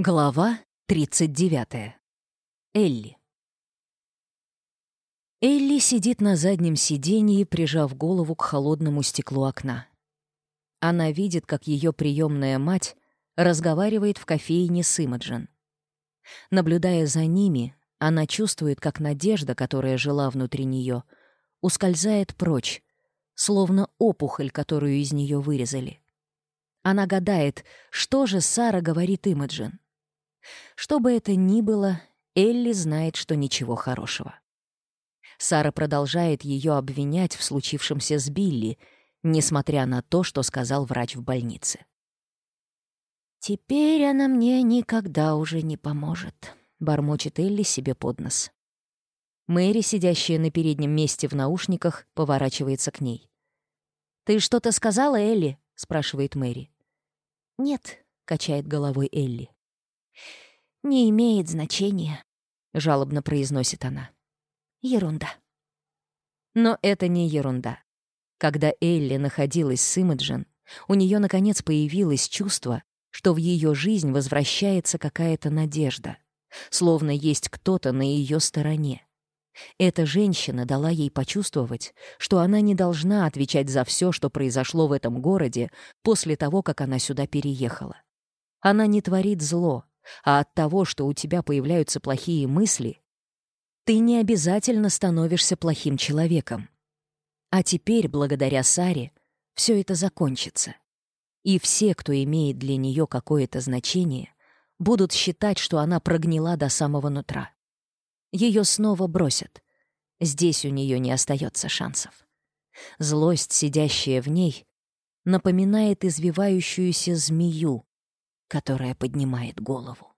Глава 39. Элли. Элли сидит на заднем сиденье, прижав голову к холодному стеклу окна. Она видит, как ее приемная мать разговаривает в кофейне с Имаджин. Наблюдая за ними, она чувствует, как надежда, которая жила внутри нее, ускользает прочь, словно опухоль, которую из нее вырезали. Она гадает, что же Сара говорит Имаджин. Что бы это ни было, Элли знает, что ничего хорошего. Сара продолжает ее обвинять в случившемся с Билли, несмотря на то, что сказал врач в больнице. «Теперь она мне никогда уже не поможет», — бормочет Элли себе под нос. Мэри, сидящая на переднем месте в наушниках, поворачивается к ней. «Ты что-то сказала, Элли?» — спрашивает Мэри. «Нет», — качает головой Элли. «Не имеет значения», — жалобно произносит она. «Ерунда». Но это не ерунда. Когда Элли находилась с Имаджин, у нее наконец появилось чувство, что в ее жизнь возвращается какая-то надежда, словно есть кто-то на ее стороне. Эта женщина дала ей почувствовать, что она не должна отвечать за все, что произошло в этом городе после того, как она сюда переехала. Она не творит зло, а от того, что у тебя появляются плохие мысли, ты не обязательно становишься плохим человеком. А теперь, благодаря Саре, все это закончится. И все, кто имеет для нее какое-то значение, будут считать, что она прогнила до самого нутра. Ее снова бросят. Здесь у нее не остается шансов. Злость, сидящая в ней, напоминает извивающуюся змею, которая поднимает голову.